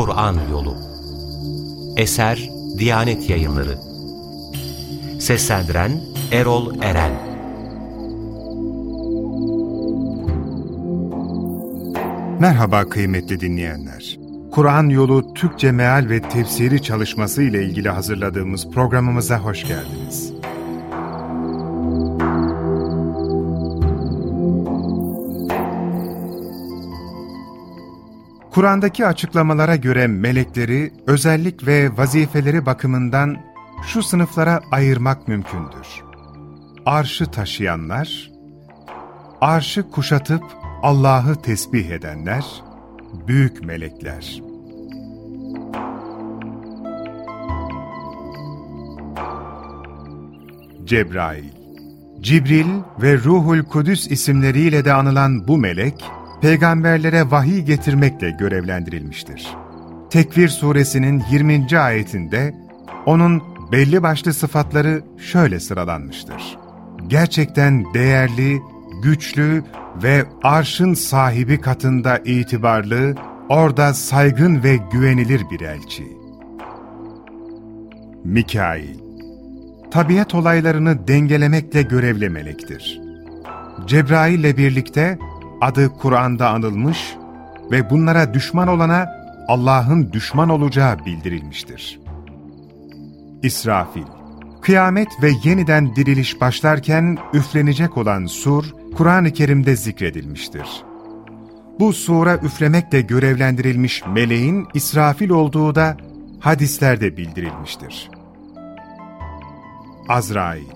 Kur'an Yolu Eser Diyanet Yayınları Seslendiren Erol Eren Merhaba kıymetli dinleyenler. Kur'an Yolu Türkçe Meal ve Tefsiri çalışması ile ilgili hazırladığımız programımıza hoş geldiniz. Kur'an'daki açıklamalara göre melekleri, özellik ve vazifeleri bakımından şu sınıflara ayırmak mümkündür. Arşı taşıyanlar, arşı kuşatıp Allah'ı tesbih edenler, büyük melekler. Cebrail Cibril ve Ruhul Kudüs isimleriyle de anılan bu melek, peygamberlere vahiy getirmekle görevlendirilmiştir. Tekvir suresinin 20. ayetinde onun belli başlı sıfatları şöyle sıralanmıştır. Gerçekten değerli, güçlü ve arşın sahibi katında itibarlı, orada saygın ve güvenilir bir elçi. Mikail Tabiat olaylarını dengelemekle görevli melektir. Cebrail ile birlikte adı Kur'an'da anılmış ve bunlara düşman olana Allah'ın düşman olacağı bildirilmiştir. İsrafil Kıyamet ve yeniden diriliş başlarken üflenecek olan sur, Kur'an-ı Kerim'de zikredilmiştir. Bu sura üflemekle görevlendirilmiş meleğin İsrafil olduğu da hadislerde bildirilmiştir. Azrail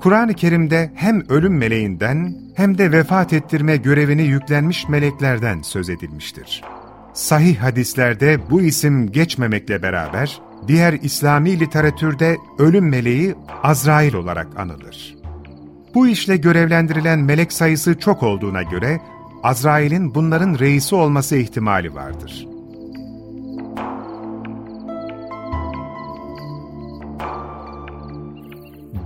Kur'an-ı Kerim'de hem ölüm meleğinden hem de vefat ettirme görevini yüklenmiş meleklerden söz edilmiştir. Sahih hadislerde bu isim geçmemekle beraber, diğer İslami literatürde ölüm meleği Azrail olarak anılır. Bu işle görevlendirilen melek sayısı çok olduğuna göre, Azrail'in bunların reisi olması ihtimali vardır.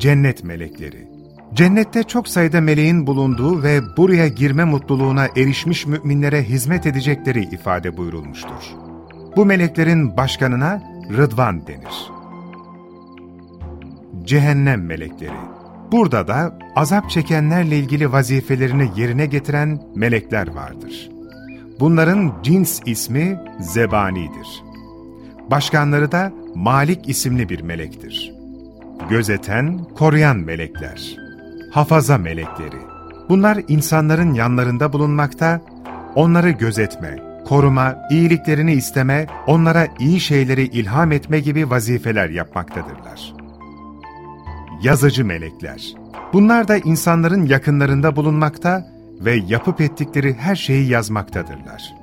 Cennet melekleri Cennette çok sayıda meleğin bulunduğu ve buraya girme mutluluğuna erişmiş müminlere hizmet edecekleri ifade buyurulmuştur. Bu meleklerin başkanına Rıdvan denir. Cehennem melekleri Burada da azap çekenlerle ilgili vazifelerini yerine getiren melekler vardır. Bunların cins ismi Zebani'dir. Başkanları da Malik isimli bir melektir. Gözeten, koruyan melekler hafaza melekleri. Bunlar insanların yanlarında bulunmakta, onları gözetme, koruma, iyiliklerini isteme, onlara iyi şeyleri ilham etme gibi vazifeler yapmaktadırlar. Yazıcı melekler. Bunlar da insanların yakınlarında bulunmakta ve yapıp ettikleri her şeyi yazmaktadırlar.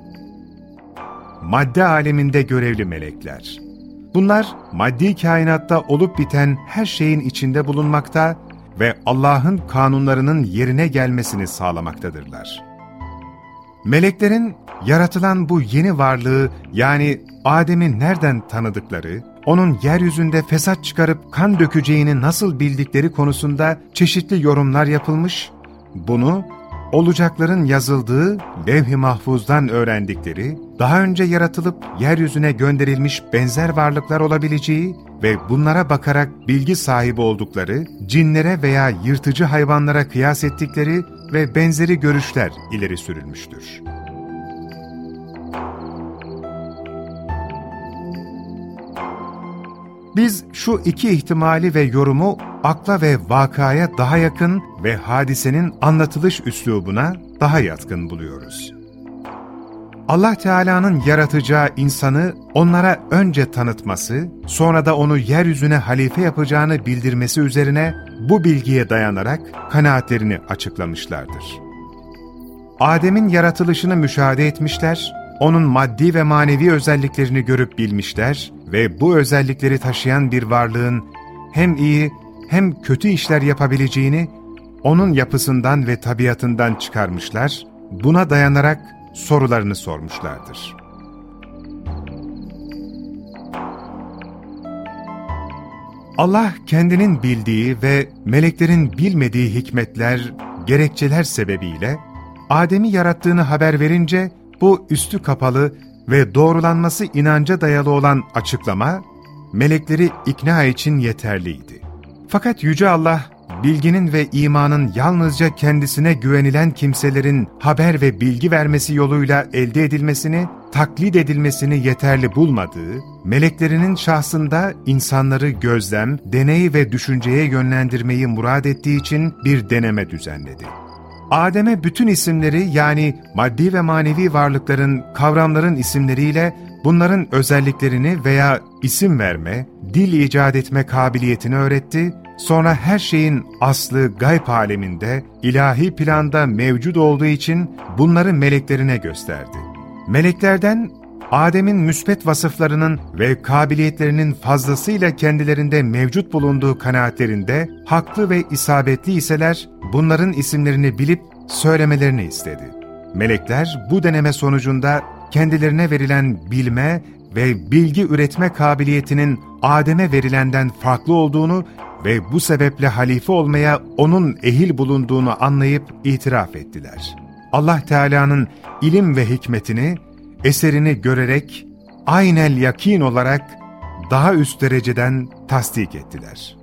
Madde aleminde görevli melekler. Bunlar maddi kainatta olup biten her şeyin içinde bulunmakta ve Allah'ın kanunlarının yerine gelmesini sağlamaktadırlar. Meleklerin yaratılan bu yeni varlığı yani Adem'i nereden tanıdıkları, onun yeryüzünde fesat çıkarıp kan dökeceğini nasıl bildikleri konusunda çeşitli yorumlar yapılmış, bunu olacakların yazıldığı levh-i mahfuzdan öğrendikleri, daha önce yaratılıp yeryüzüne gönderilmiş benzer varlıklar olabileceği ve bunlara bakarak bilgi sahibi oldukları, cinlere veya yırtıcı hayvanlara kıyas ettikleri ve benzeri görüşler ileri sürülmüştür. Biz şu iki ihtimali ve yorumu akla ve vakaya daha yakın ve hadisenin anlatılış üslubuna daha yatkın buluyoruz. Allah Teala'nın yaratacağı insanı onlara önce tanıtması, sonra da onu yeryüzüne halife yapacağını bildirmesi üzerine bu bilgiye dayanarak kanaatlerini açıklamışlardır. Adem'in yaratılışını müşahede etmişler, onun maddi ve manevi özelliklerini görüp bilmişler ve bu özellikleri taşıyan bir varlığın hem iyi hem kötü işler yapabileceğini onun yapısından ve tabiatından çıkarmışlar, buna dayanarak sorularını sormuşlardır. Allah kendinin bildiği ve meleklerin bilmediği hikmetler, gerekçeler sebebiyle Adem'i yarattığını haber verince bu üstü kapalı ve doğrulanması inanca dayalı olan açıklama, melekleri ikna için yeterliydi. Fakat Yüce Allah, bilginin ve imanın yalnızca kendisine güvenilen kimselerin haber ve bilgi vermesi yoluyla elde edilmesini, taklit edilmesini yeterli bulmadığı, meleklerinin şahsında insanları gözlem, deney ve düşünceye yönlendirmeyi murad ettiği için bir deneme düzenledi. Adem'e bütün isimleri yani maddi ve manevi varlıkların, kavramların isimleriyle bunların özelliklerini veya isim verme, dil icat etme kabiliyetini öğretti, sonra her şeyin aslı gayb aleminde, ilahi planda mevcut olduğu için bunları meleklerine gösterdi. Meleklerden Adem'in müsbet vasıflarının ve kabiliyetlerinin fazlasıyla kendilerinde mevcut bulunduğu kanaatlerinde haklı ve isabetli iseler bunların isimlerini bilip söylemelerini istedi. Melekler bu deneme sonucunda kendilerine verilen bilme ve bilgi üretme kabiliyetinin Adem'e verilenden farklı olduğunu ve bu sebeple halife olmaya onun ehil bulunduğunu anlayıp itiraf ettiler. Allah Teala'nın ilim ve hikmetini, eserini görerek aynel yakin olarak daha üst dereceden tasdik ettiler.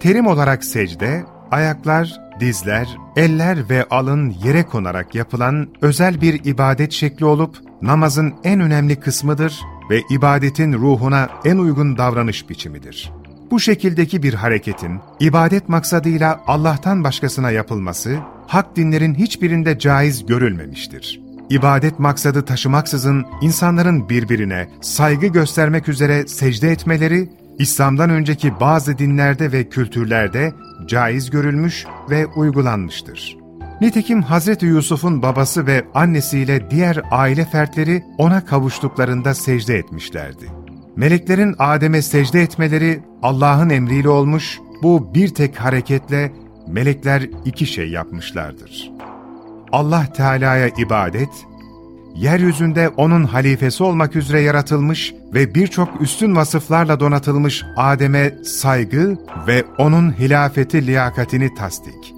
Terim olarak secde, ayaklar, dizler, eller ve alın yere konarak yapılan özel bir ibadet şekli olup namazın en önemli kısmıdır ve ibadetin ruhuna en uygun davranış biçimidir. Bu şekildeki bir hareketin ibadet maksadıyla Allah'tan başkasına yapılması, hak dinlerin hiçbirinde caiz görülmemiştir. İbadet maksadı taşımaksızın insanların birbirine saygı göstermek üzere secde etmeleri, İslam'dan önceki bazı dinlerde ve kültürlerde caiz görülmüş ve uygulanmıştır. Nitekim Hazreti Yusuf'un babası ve annesiyle diğer aile fertleri ona kavuştuklarında secde etmişlerdi. Meleklerin Adem'e secde etmeleri Allah'ın emriyle olmuş, bu bir tek hareketle melekler iki şey yapmışlardır. Allah Teala'ya ibadet, yeryüzünde O'nun halifesi olmak üzere yaratılmış ve birçok üstün vasıflarla donatılmış Adem'e saygı ve O'nun hilafeti liyakatini tasdik.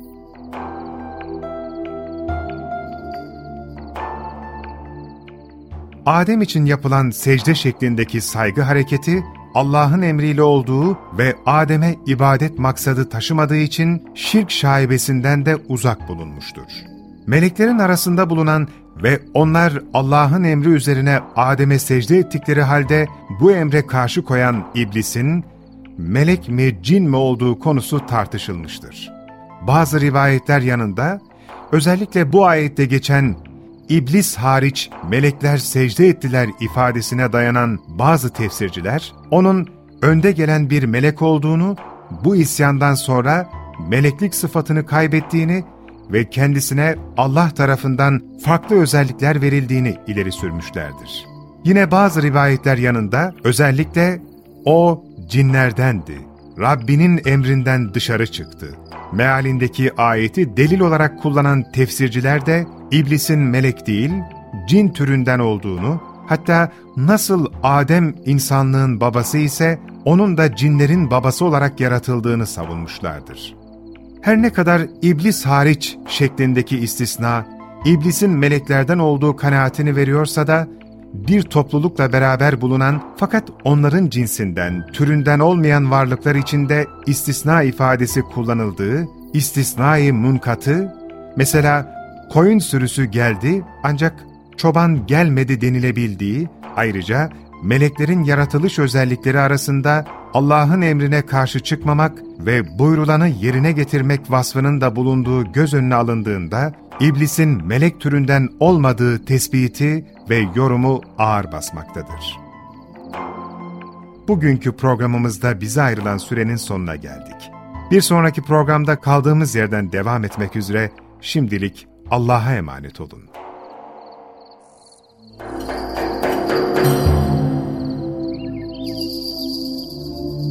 Adem için yapılan secde şeklindeki saygı hareketi, Allah'ın emriyle olduğu ve Adem'e ibadet maksadı taşımadığı için şirk şaibesinden de uzak bulunmuştur. Meleklerin arasında bulunan ve onlar Allah'ın emri üzerine Adem'e secde ettikleri halde bu emre karşı koyan iblisin, melek mi cin mi olduğu konusu tartışılmıştır. Bazı rivayetler yanında, özellikle bu ayette geçen İblis hariç melekler secde ettiler ifadesine dayanan bazı tefsirciler, onun önde gelen bir melek olduğunu, bu isyandan sonra meleklik sıfatını kaybettiğini ve kendisine Allah tarafından farklı özellikler verildiğini ileri sürmüşlerdir. Yine bazı rivayetler yanında özellikle o cinlerdendi, Rabbinin emrinden dışarı çıktı. Mealindeki ayeti delil olarak kullanan tefsirciler de iblisin melek değil, cin türünden olduğunu, hatta nasıl Adem insanlığın babası ise onun da cinlerin babası olarak yaratıldığını savunmuşlardır. Her ne kadar iblis hariç şeklindeki istisna, iblisin meleklerden olduğu kanaatini veriyorsa da, bir toplulukla beraber bulunan fakat onların cinsinden, türünden olmayan varlıklar içinde istisna ifadesi kullanıldığı, istisnai munkatı, mesela koyun sürüsü geldi ancak çoban gelmedi denilebildiği, ayrıca meleklerin yaratılış özellikleri arasında Allah'ın emrine karşı çıkmamak ve buyrulanı yerine getirmek vasfının da bulunduğu göz önüne alındığında, iblisin melek türünden olmadığı tespiti ve yorumu ağır basmaktadır. Bugünkü programımızda bize ayrılan sürenin sonuna geldik. Bir sonraki programda kaldığımız yerden devam etmek üzere şimdilik Allah'a emanet olun.